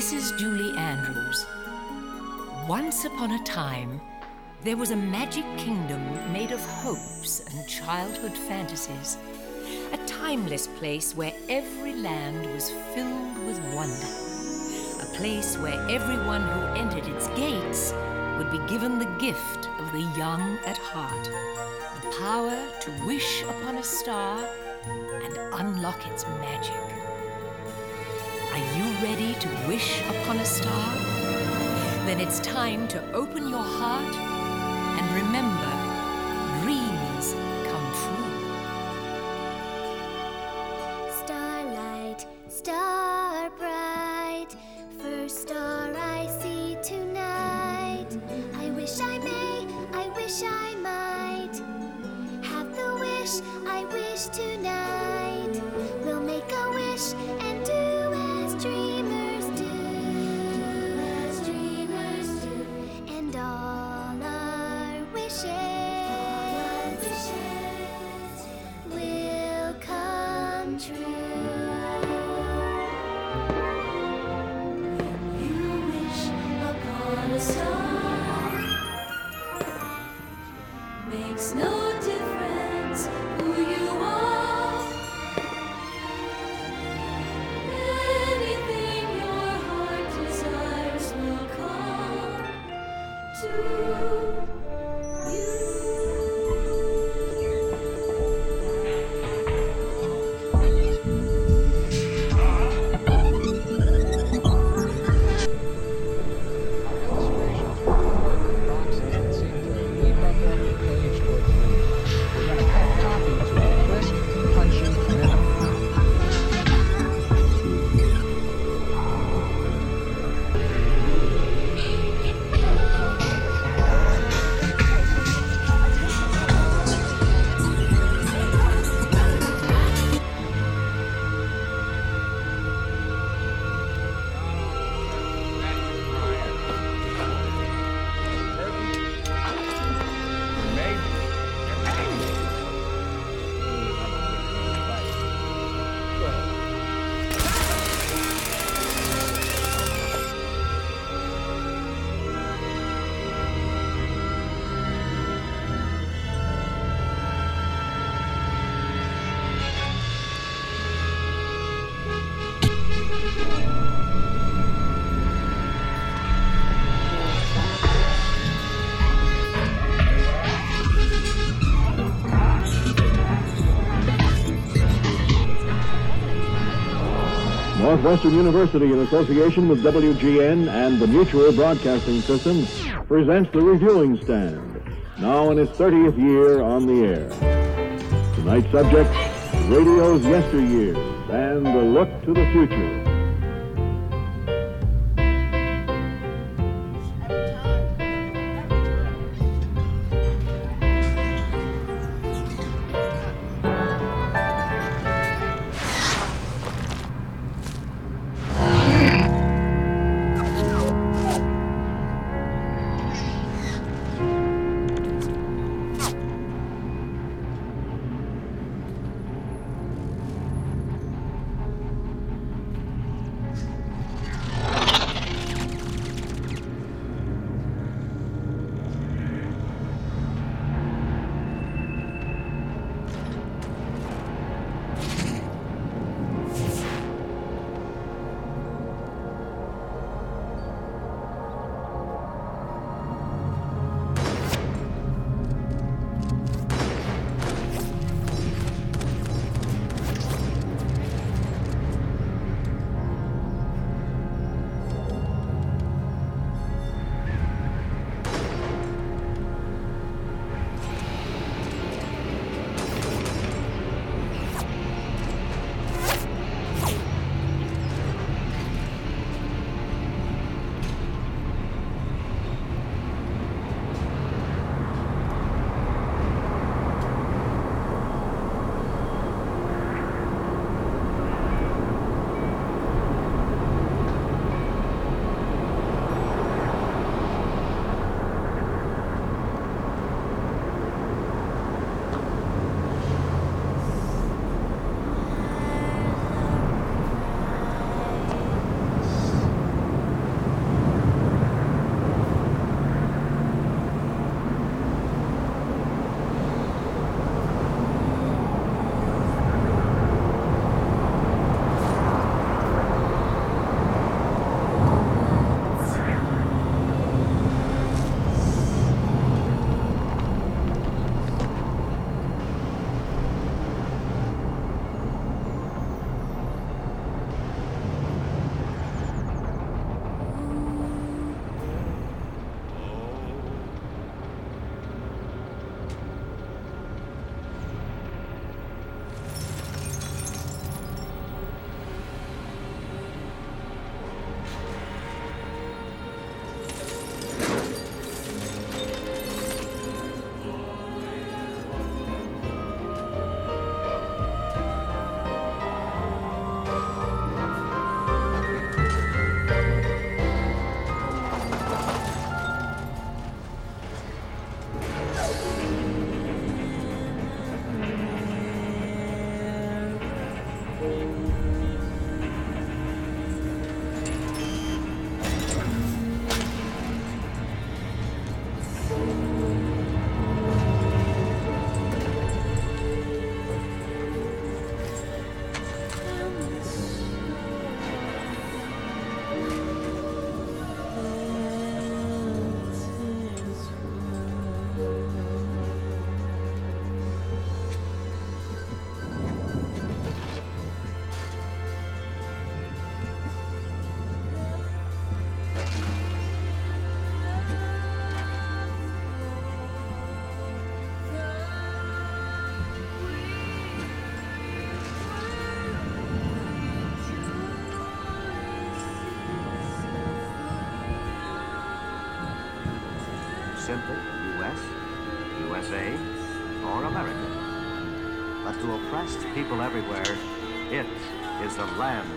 This is Julie Andrews. Once upon a time, there was a magic kingdom made of hopes and childhood fantasies. A timeless place where every land was filled with wonder. A place where everyone who entered its gates would be given the gift of the young at heart the power to wish upon a star and unlock its magic. Ready to wish upon a star? Then it's time to open your heart and remember Northwestern University, in association with WGN and the Mutual Broadcasting System, presents the Reviewing Stand, now in its 30th year on the air. Tonight's subject, radio's yesteryears and a look to the future. People everywhere, it is the land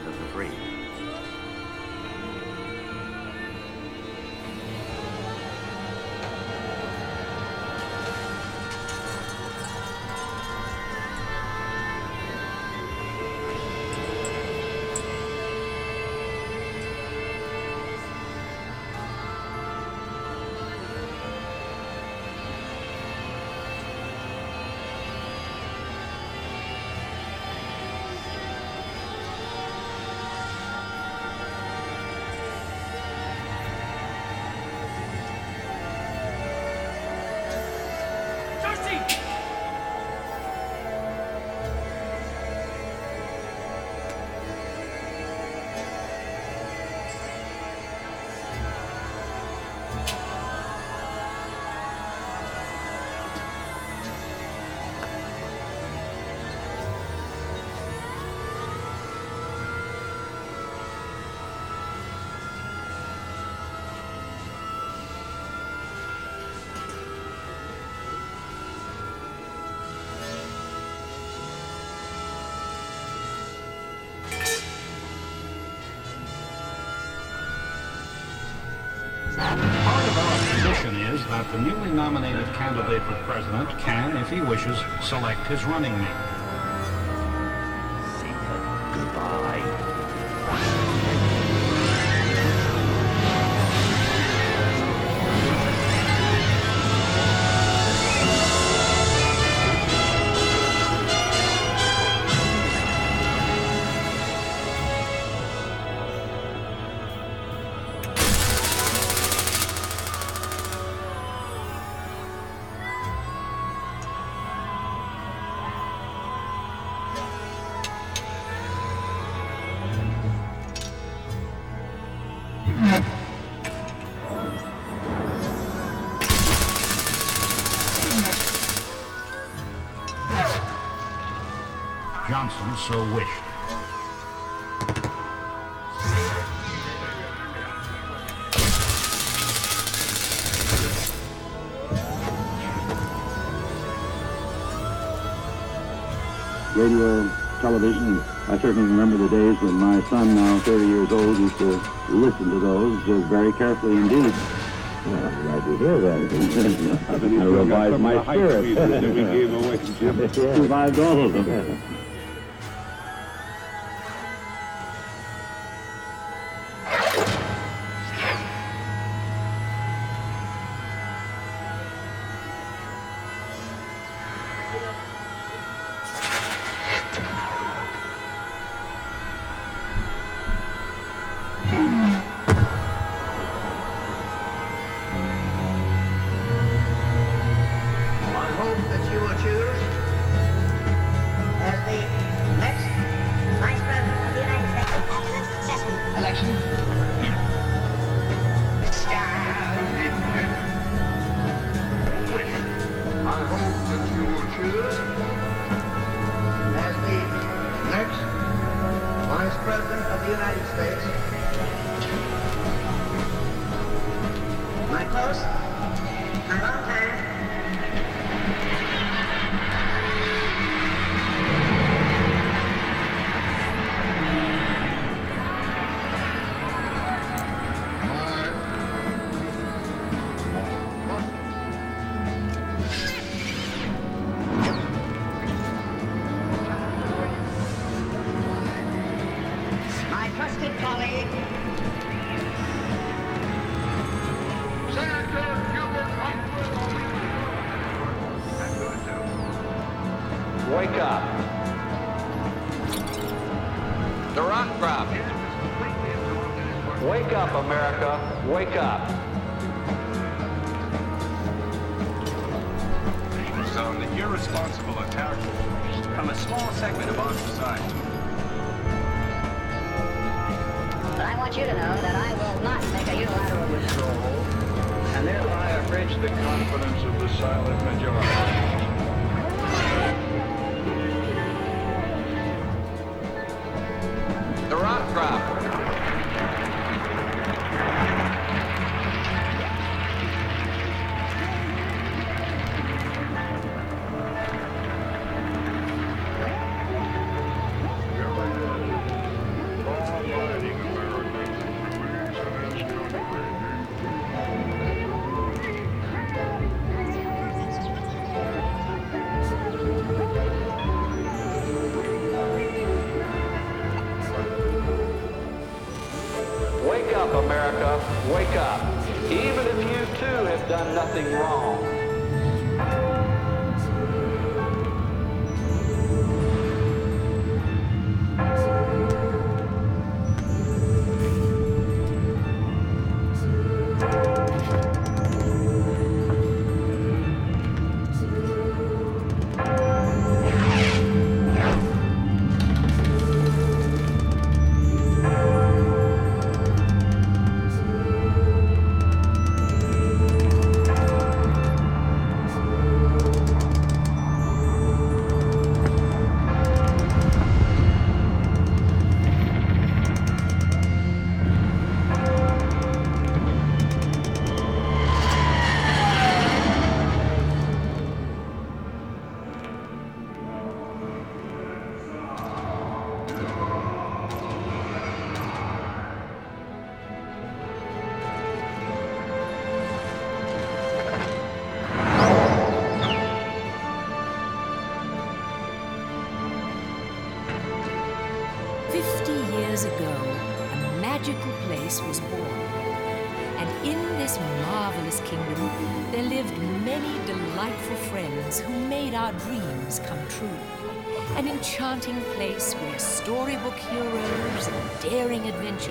that the newly nominated candidate for president can, if he wishes, select his running mate. So wished. radio, television. I certainly remember the days when my son, now 30 years old, used to listen to those uh, very carefully indeed. Well, I'm glad to hear that. I revived my spirit. that we gave away, Jim. Revived all of them. Wake up. The rock drop. Wake up, America. Wake up. on the irresponsible attack from a small segment of our society. But I want you to know that I will not make a unilateral withdrawal. And thereby abridge the confidence of the silent majority.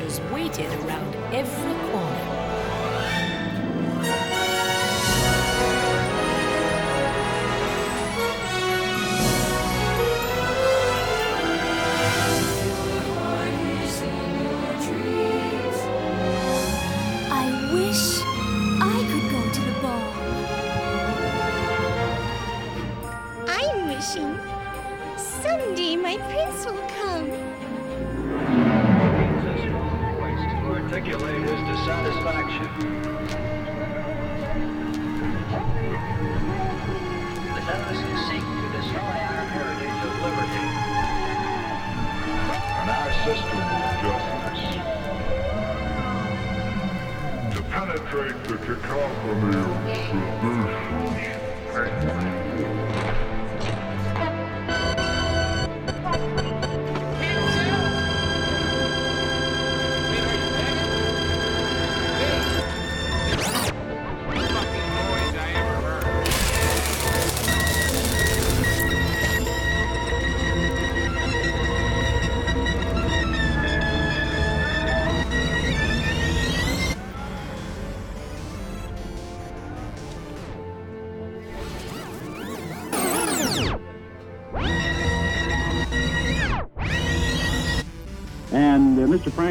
Daring waited around every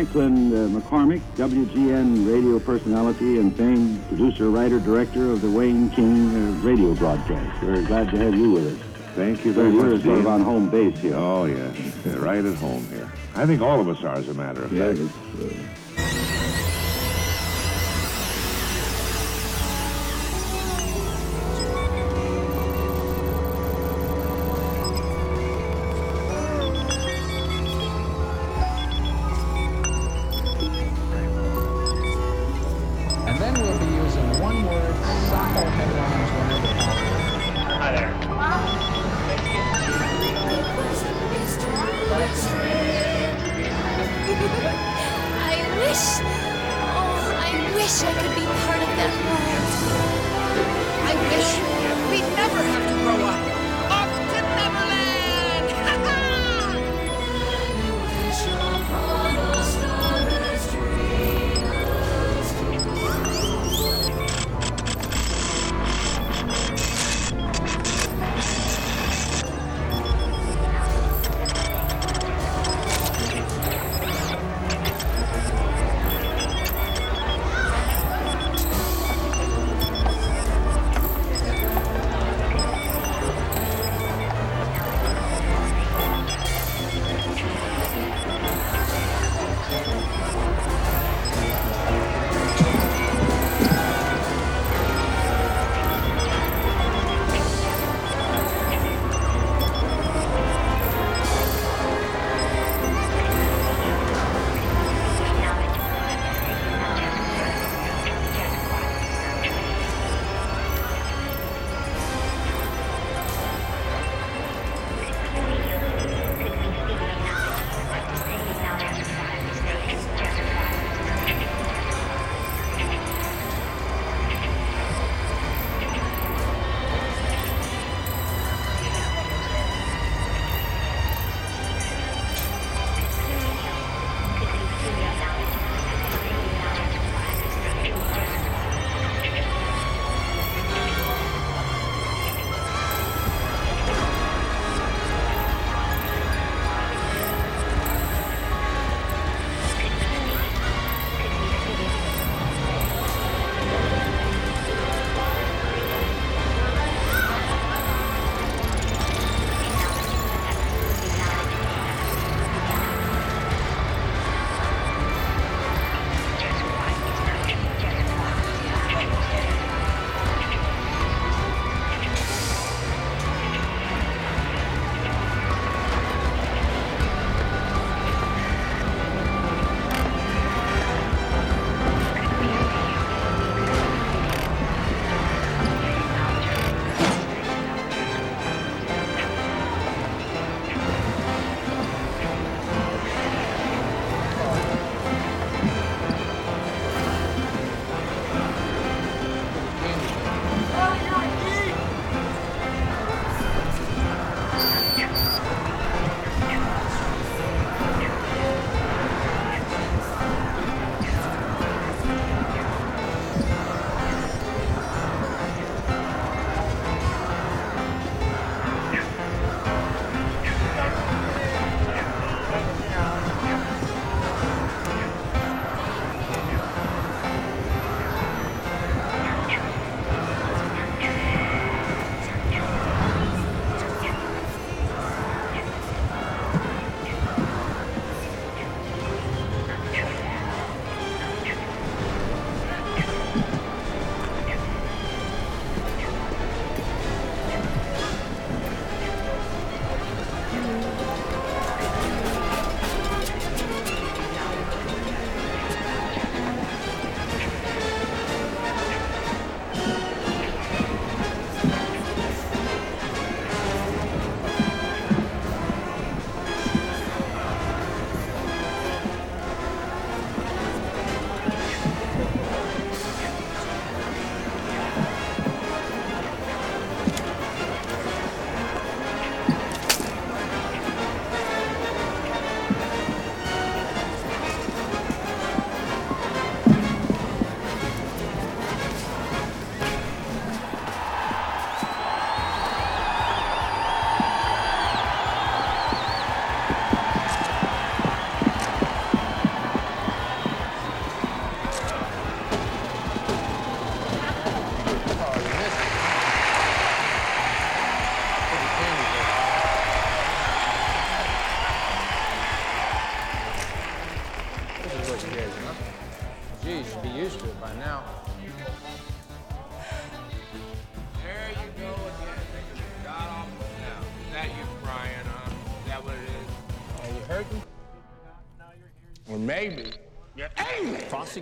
Franklin uh, MacCormack, WGN radio personality and famed producer, writer, director of the Wayne King uh, radio broadcast. We're glad to have you with us. Thank you So very you're much. sort of on home base here. Oh. Yeah, Right at home here. I think all of us are, as a matter of Yeah, fact.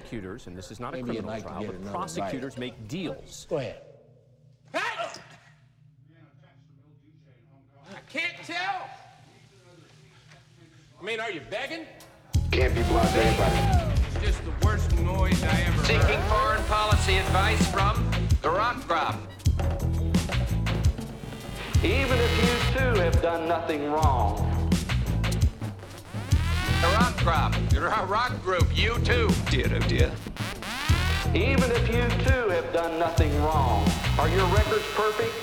Prosecutors, and this is not a Maybe you'd criminal like trial, but another prosecutors make deals. Go ahead. I can't tell. I mean, are you begging? Can't be blasé, buddy. just the worst noise I ever Seeking heard. foreign policy advice from the rock crop. Even if you too have done nothing wrong. Rock crop. You're a rock group. You too. Dear, oh dear. Even if you too have done nothing wrong. Are your records perfect?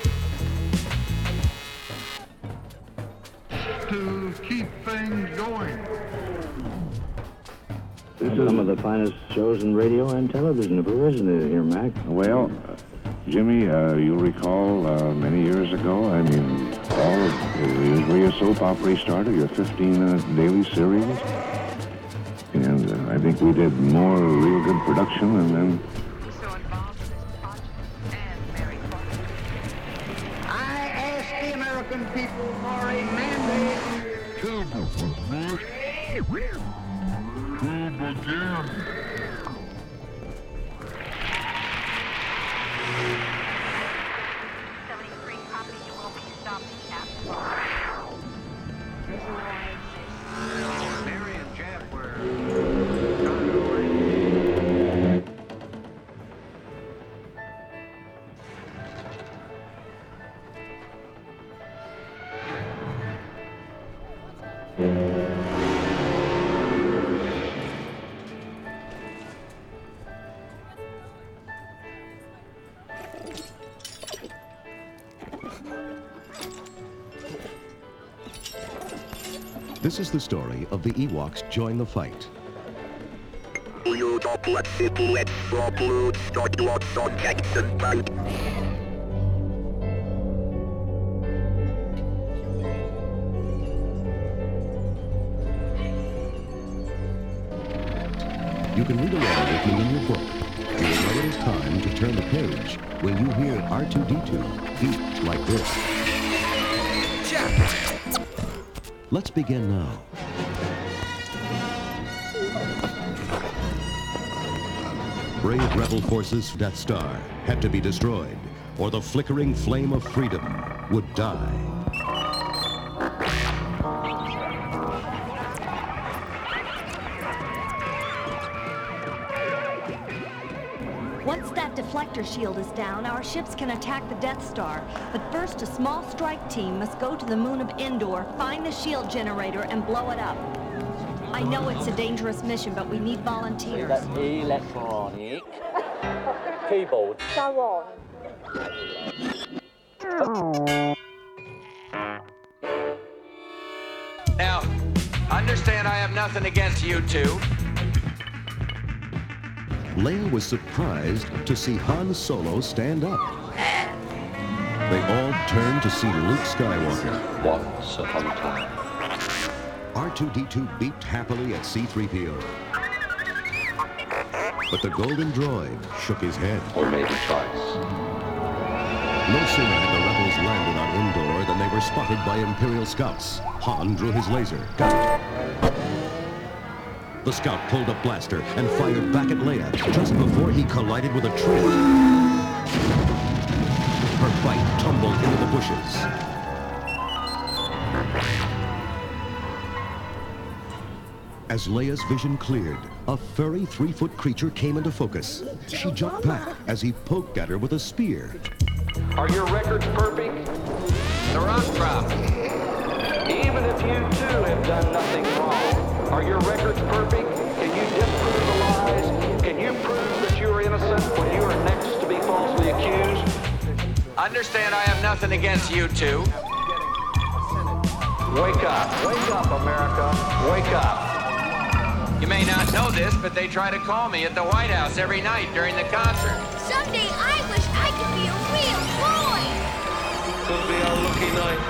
To keep things going. This is some of the finest shows in radio and television, ever, isn't it, here, Mac? Well, uh, Jimmy, uh, you'll recall uh, many years ago, I mean, all of, usually a soap opera started, your 15-minute daily series. And I think we did more real good production and then I ask the American people for a mandate Mary This is the story of the Ewoks join the fight. You can read along with me in your book. You know it is time to turn the page when you hear R2-D2 beep like this. Let's begin now. Brave rebel forces Death Star had to be destroyed, or the flickering flame of freedom would die. Down, our ships can attack the Death Star. But first, a small strike team must go to the moon of Endor, find the shield generator, and blow it up. I know it's a dangerous mission, but we need volunteers. electronic keyboard. Go on. Now, understand I have nothing against you two. Leia was surprised to see Han Solo stand up. They all turned to see Luke Skywalker. Once upon a time. R2-D2 beeped happily at C-3PO. But the golden droid shook his head. Or maybe twice. No sooner had the rebels landed on Endor than they were spotted by Imperial scouts. Han drew his laser. Got it. The scout pulled a blaster and fired back at Leia just before he collided with a tree. Her bike tumbled into the bushes. As Leia's vision cleared, a furry three-foot creature came into focus. She jumped back as he poked at her with a spear. Are your records perfect? The rock crop. Even if you too have done nothing wrong, are your records perfect? Can you disprove the lies? Can you prove that you are innocent when you are next to be falsely accused? Understand I have nothing against you two. Wake up. Wake up, America. Wake up. You may not know this, but they try to call me at the White House every night during the concert. Someday I wish I could be a real boy. Could be our lucky night.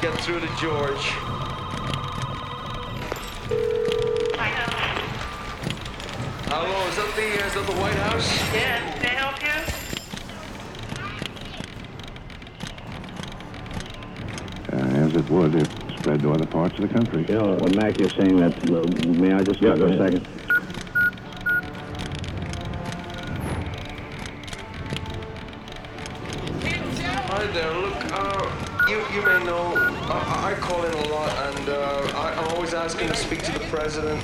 Get through to George. Hello, is that the is that the White House? Yes, can I help you? uh, as it would if spread to other parts of the country. You know, when Mac is saying that, uh, may I just Yeah, go for a ahead. second? Hi there. Look, uh, you you may know I, I call in a lot, and uh, I, I'm always asking to speak to the president.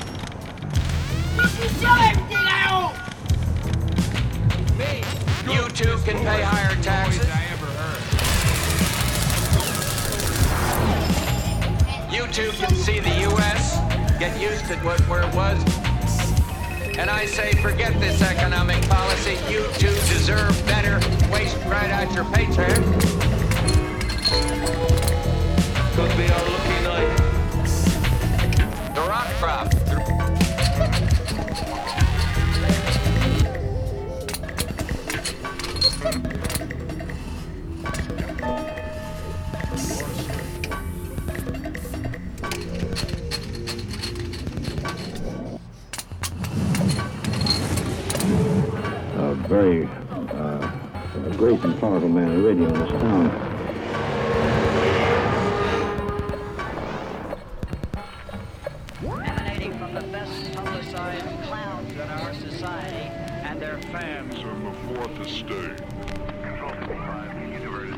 you sell everything can pay higher taxes. You too can see the U.S. get used to what, where it was. And I say, forget this economic policy. You two deserve better. Waste right out your paycheck. Could be our lucky night. The rock crop.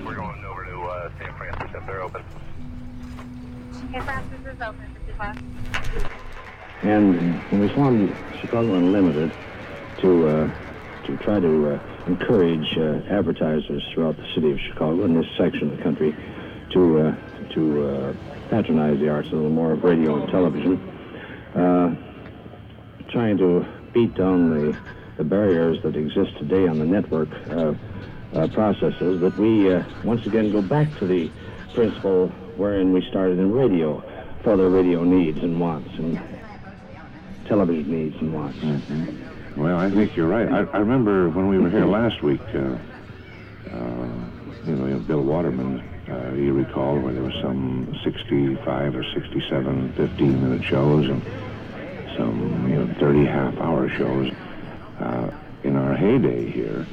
They're going over to San Francisco. There, open. San Francisco is open, 55. And when we formed Chicago Unlimited to uh, to try to uh, encourage uh, advertisers throughout the city of Chicago and this section of the country to uh, to uh, patronize the arts a little more of radio and television, trying to beat down the, the barriers that exist today on the network processes, that we once again go back to the principle wherein we started in radio for the radio needs and wants and television needs and wants. Well, I think you're right. I, I remember when we were here last week, uh, uh, you know, Bill Waterman, uh, you recall, where there was some 65 or 67 15-minute shows and some, you know, 30 half-hour shows. Uh, in our heyday here,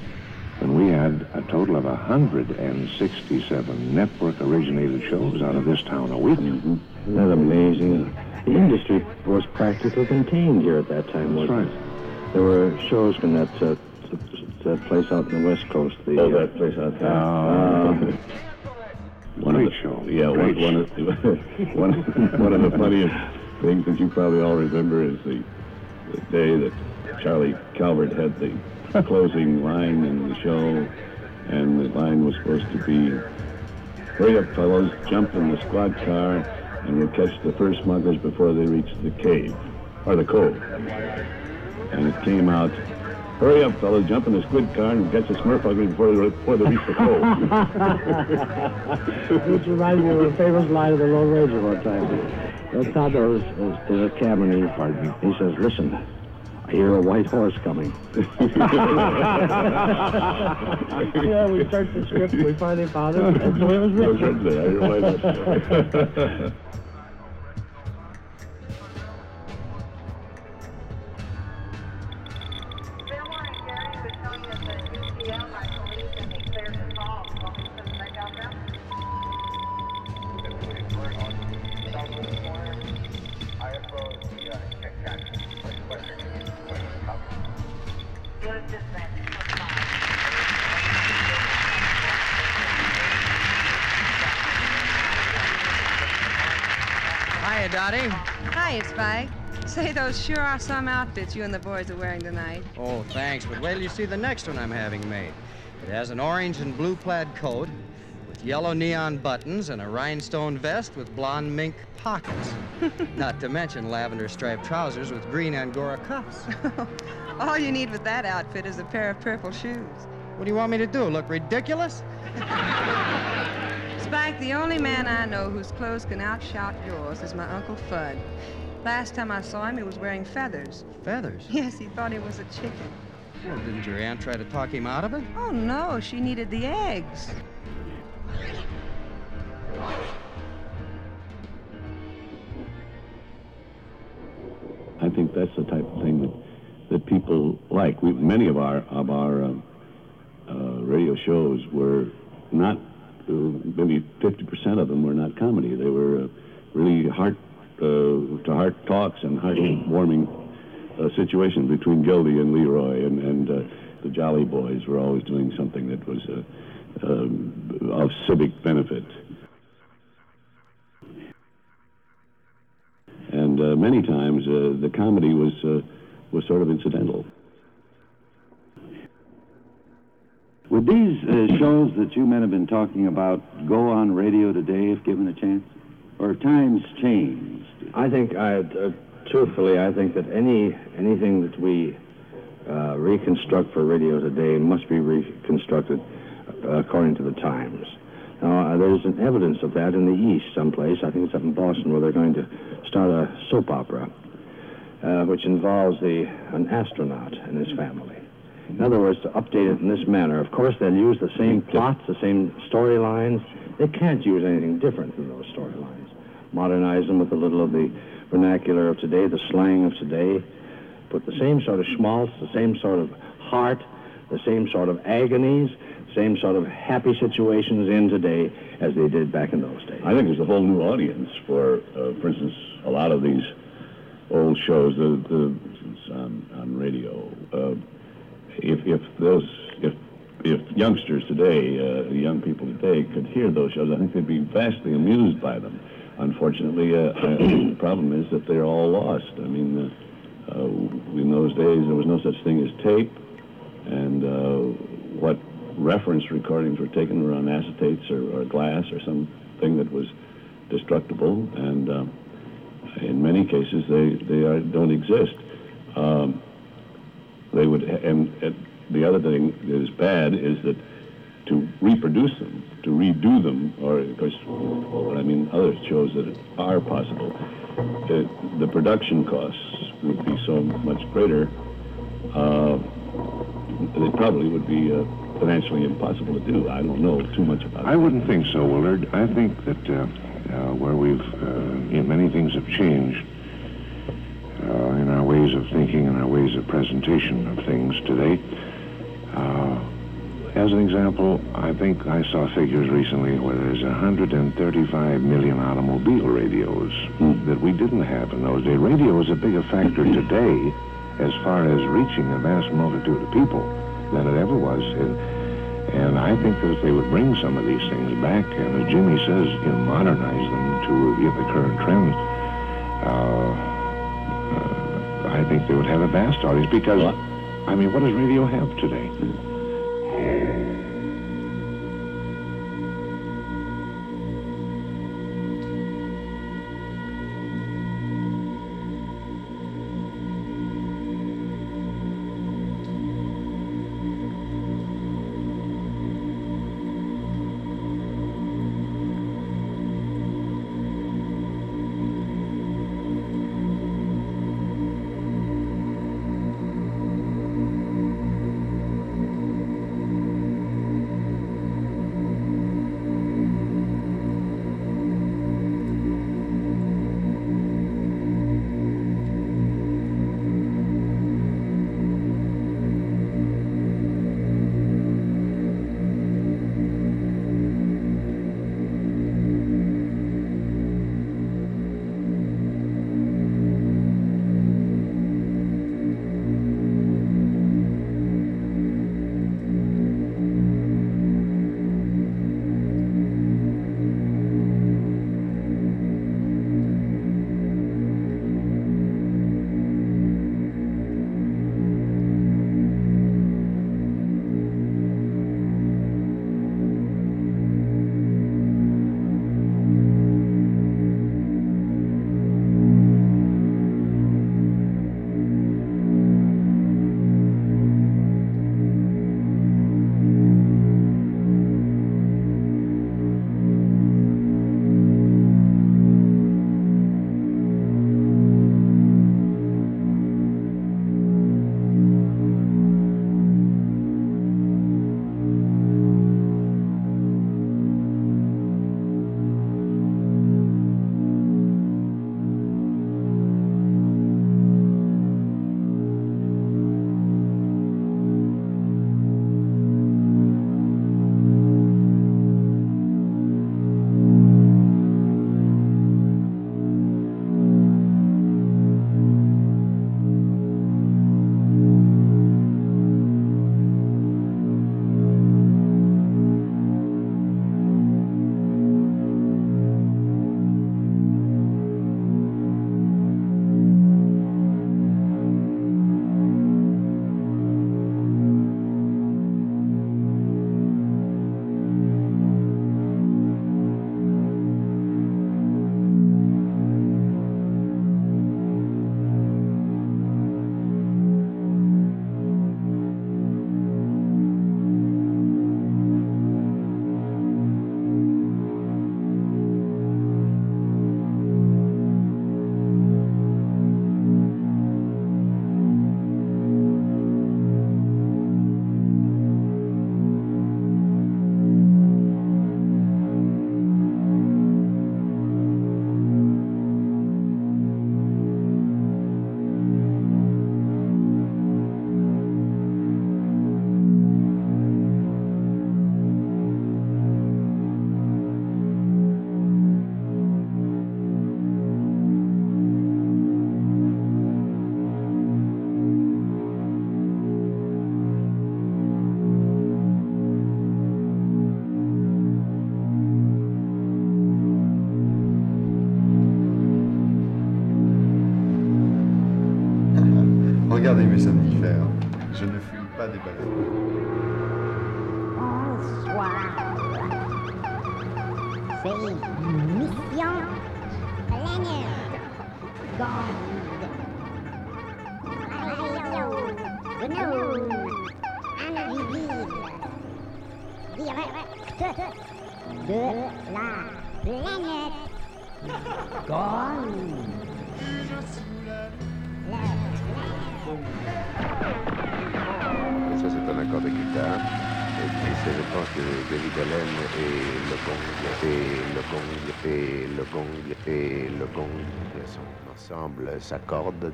when we had a total of 167 network-originated shows out of this town a week. Isn't that amazing? The industry was practically contained here at that time, wasn't it? There were shows in that, uh, that place out in the West Coast. The, Oh, uh, that place out there. uh, One Great of the, show. Yeah, one, Great one, of, one, one of the funniest things that you probably all remember is the, the day that Charlie Calvert had the closing line in the show, and the line was supposed to be, hurry up, fellows, jump in the squad car, and we'll catch the first smugglers before they reach the cave, or the cove. And it came out, hurry up, fellows, jump in the squid car and catch the smurf ugly before they, before they reach the cove. Which reminds me of a famous line of the Lone Ranger one time. That Tonto was, was in a cabin, he, pardon me, he says, listen, I hear a white horse coming. yeah, we searched the script, we finally found it, and so it was written. I hear a white horse Dottie. Hi, it's Spike. Say, those sure are some outfits you and the boys are wearing tonight. Oh, thanks, but wait till you see the next one I'm having made. It has an orange and blue plaid coat with yellow neon buttons and a rhinestone vest with blonde mink pockets. Not to mention lavender striped trousers with green Angora cuffs. All you need with that outfit is a pair of purple shoes. What do you want me to do? Look ridiculous? Spike, the only man I know whose clothes can outshout yours is my Uncle Fudd. Last time I saw him, he was wearing feathers. Feathers? Yes, he thought he was a chicken. Well, didn't your aunt try to talk him out of it? Oh, no, she needed the eggs. I think that's the type of thing that, that people like. We, many of our of our um, uh, radio shows were not uh, maybe 50% of them were not comedy. They were uh, really heart uh, to heart talks and heartwarming uh, situations between Gildy and Leroy and and uh, the Jolly Boys were always doing something that was um, of civic benefit. And many times the comedy was was sort of incidental. Would these uh, shows that you men have been talking about go on radio today if given a chance? Or times changed? I think, I, uh, truthfully, I think that any anything that we uh, reconstruct for radio today must be reconstructed uh, according to the times. Now, uh, there's an evidence of that in the East someplace. I think it's up in Boston where they're going to start a soap opera, uh, which involves the an astronaut and his family. In other words, to update it in this manner. Of course, they'll use the same plots, the same storylines. They can't use anything different than those storylines. Modernize them with a little of the vernacular of today, the slang of today. Put the same sort of schmaltz, the same sort of heart, the same sort of agonies, same sort of happy situations in today as they did back in those days. I think there's a whole new audience for, uh, for instance, a lot of these old shows the, the, on, on radio. Uh, if, if those, if, if youngsters today, uh, young people today, could hear those shows, I think they'd be vastly amused by them. Unfortunately, uh, uh, the problem is that they're all lost. I mean, uh, uh, in those days, there was no such thing as tape, and uh, what reference recordings were taken were on acetates or, or glass or something that was destructible, and in many cases they they are, don't exist. Um, they would, and, and the other thing that is bad is that to reproduce them, to redo them, or of course, I mean, other shows that are possible, the, the production costs would be so much greater. Uh, they probably would be uh, financially impossible to do. I don't know too much about it. I wouldn't think so, Willard. I think that uh, uh, where we've, uh, you many things have changed uh, in our ways of thinking and our ways of presentation of things today. Uh, as an example, I think I saw figures recently where there's 135 million automobile radios that we didn't have in those days. Radio is a bigger factor today as far as reaching a vast multitude of people than it ever was. And, and I think that if they would bring some of these things back, and as Jimmy says, you know, modernize them to you know, the current trends, uh, I think they would have a vast audience because, I mean, what does radio have today? Hmm.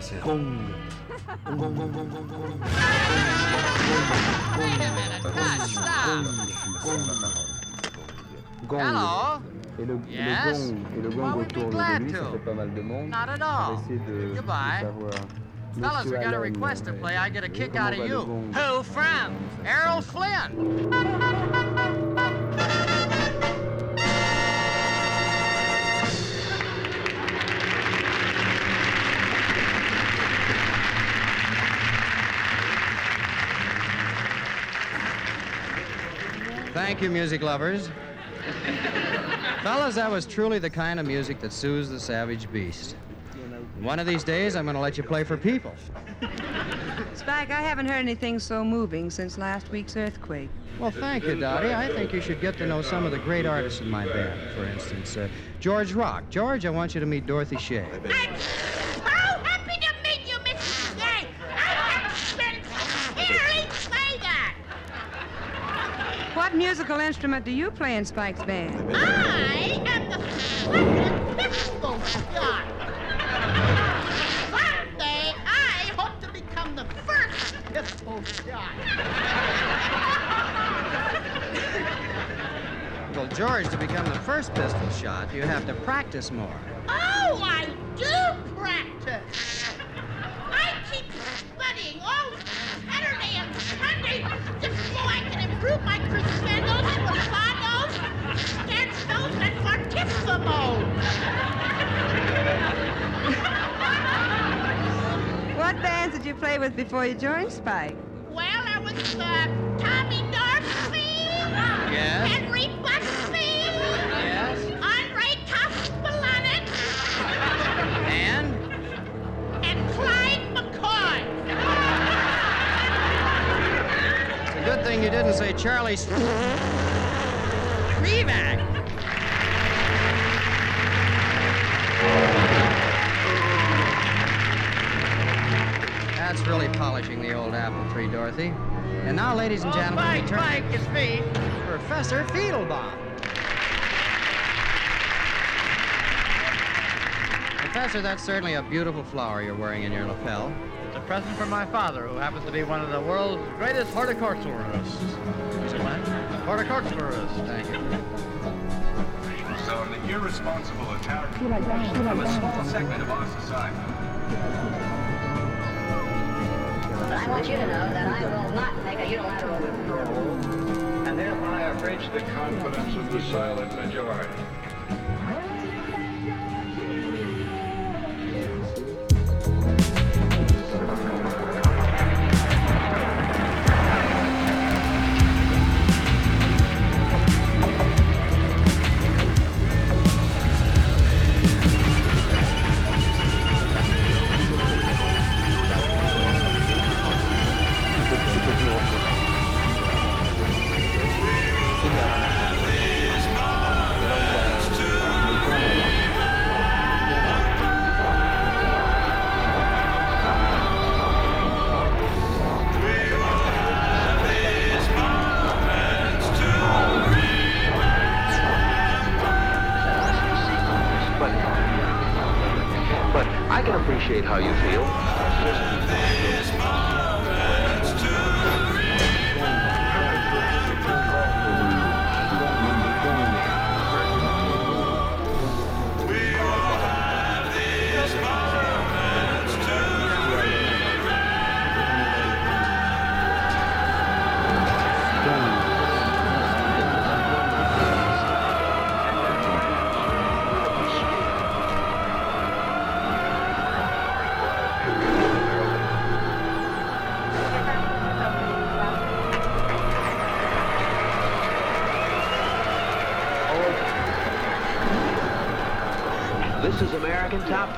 Ça, c'est Gong. Gong, gong, gong, gong, gong, gong. Wait a minute. Gosh, stop. Gong. Hello. Et le, Yes? le gong, et le gong we'd autour de glad lui, ça to. fait pas mal de monde. Not at On va all. essayer de, de Goodbye. savoir. Fellas, we got a request to euh, play. I get a kick out of you. Who from? Errol Flynn. Thank you, music lovers. Fellas, that was truly the kind of music that soothes the savage beast. One of these days, I'm going to let you play for people. Spike, I haven't heard anything so moving since last week's earthquake. Well, thank you, Dottie. I think you should get to know some of the great artists in my band. For instance, uh, George Rock. George, I want you to meet Dorothy Shay. So happy to meet you, Mrs. Day. I have been sincerely say that. What musical instrument do you play in Spike's band? I am the second pistol shot. Someday I hope to become the first pistol shot. Well, George, to become the first pistol shot, you have to practice more. Oh, I do practice. I keep studying all Saturday and Sunday just so I can improve my crescendos, fortissimos. What bands did you play with before you joined Spike? Well, I was uh, Tommy Dorsey, Yes? Henry Busse, Yes? Andre Kospolanek, And? and Clyde McCoy. It's a good thing you didn't say Charlie Spivak. That's really polishing the old apple tree, Dorothy. And now, ladies and oh, gentlemen, we Mike, turn Mike, it's me. Professor Feetlebaum. Professor, that's certainly a beautiful flower you're wearing in your lapel. It's a present from my father, who happens to be one of the world's greatest horticulturists. Mr. Glenn? Horticulturist. Thank you. So, an irresponsible attack of a small segment of our society. Want you to know that I will not make a unilateral withdrawal. And thereby abridge the confidence of the silent majority. Appreciate how you feel.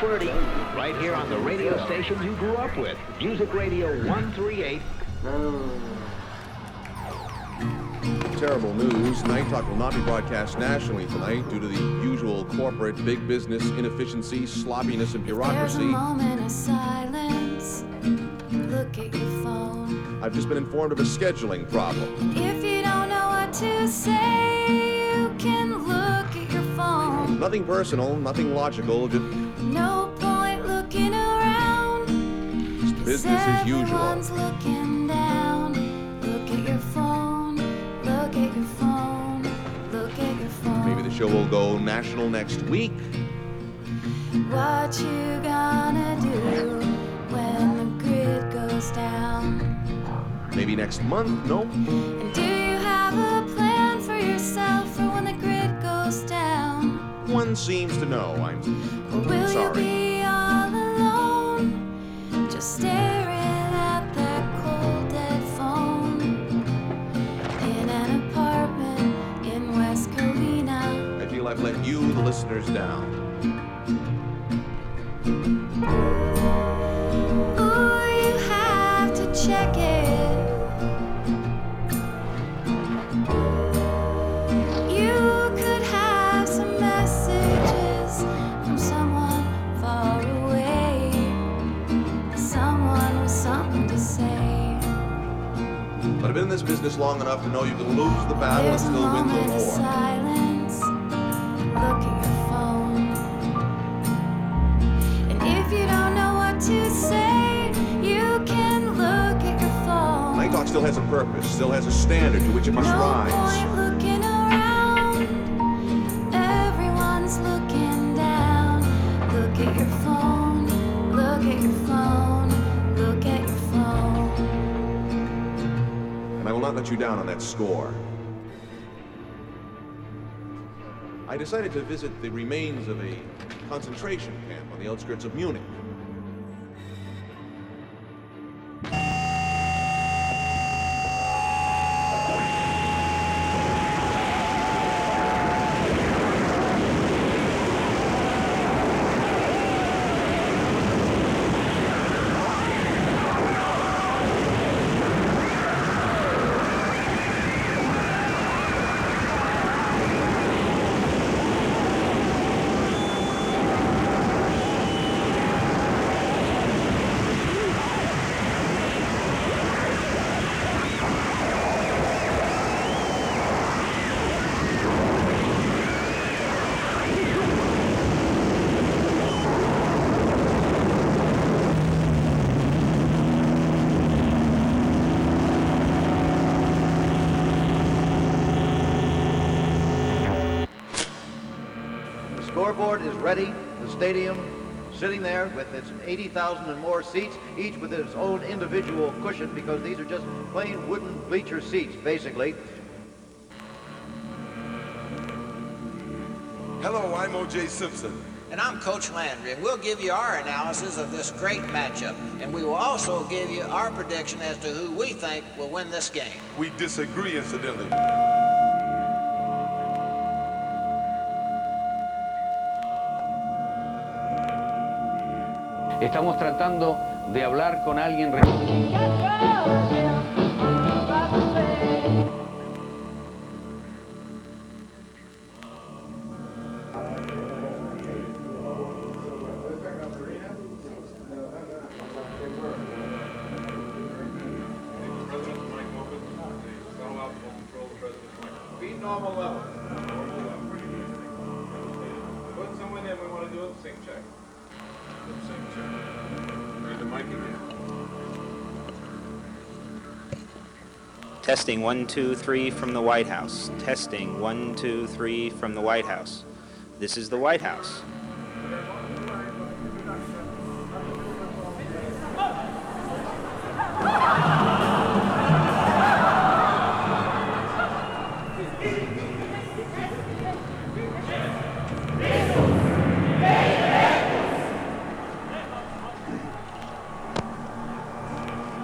1230, right here on the radio station you grew up with, Music Radio 138. Terrible news. Night Talk will not be broadcast nationally tonight due to the usual corporate big business inefficiency, sloppiness, and bureaucracy. Silence, I've just been informed of a scheduling problem. If you don't know what to say, you can look at your phone. Nothing personal, nothing logical, just your phone. Maybe the show will go national next week. What you gonna do when the grid goes down? Maybe next month. Nope. And do you have a plan for yourself for when the grid goes down? One seems to know. I'm Or will sorry. you be all alone? Just staring listeners, down. Ooh, you have to check it. You could have some messages from someone far away. Someone with something to say. But I've been in this business long enough to know you can lose the battle and There's a still win the war. Still has a purpose, still has a standard to which it must no rise. point looking around. Everyone's looking down. Look at your phone. Look at your phone. Look at your phone. And I will not let you down on that score. I decided to visit the remains of a concentration camp on the outskirts of Munich. The scoreboard is ready. The stadium sitting there with its 80,000 and more seats, each with its own individual cushion because these are just plain wooden bleacher seats, basically. Hello, I'm O.J. Simpson. And I'm Coach Landry, and we'll give you our analysis of this great matchup. And we will also give you our prediction as to who we think will win this game. We disagree, incidentally. Estamos tratando de hablar con alguien. Testing one, two, three from the White House. Testing one, two, three from the White House. This is the White House.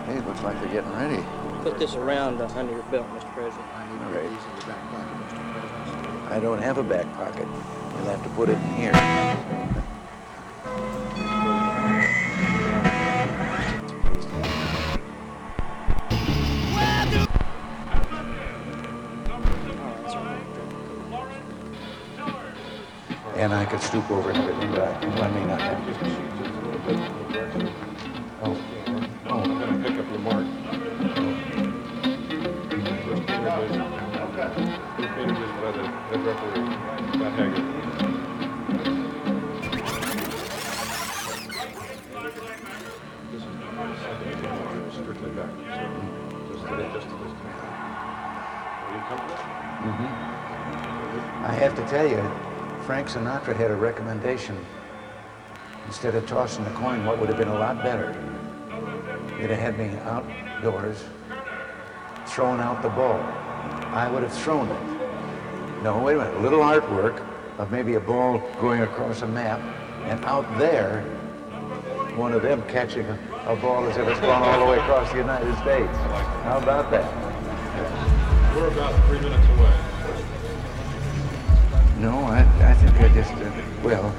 Hey, looks like they're getting ready. Put this around uh, under your belt, Mr. President. I need these in your back pocket, Mr. President. I don't have a back pocket. You'll have to put it in here. And I could stoop over and have it back, and I may not have it. The referee, Scott This is second, strictly back, so just to the, just to this time. Are you comfortable? Mm-hmm. I have to tell you, Frank Sinatra had a recommendation. Instead of tossing the coin, what would have been a lot better? It'd have had me outdoors, throwing out the ball. I would have thrown it. No, wait a minute. A little artwork of maybe a ball going across a map, and out there, one of them catching a, a ball as if it's gone all the way across the United States. How about that? We're about three minutes away. No, I, I think I just, uh, well,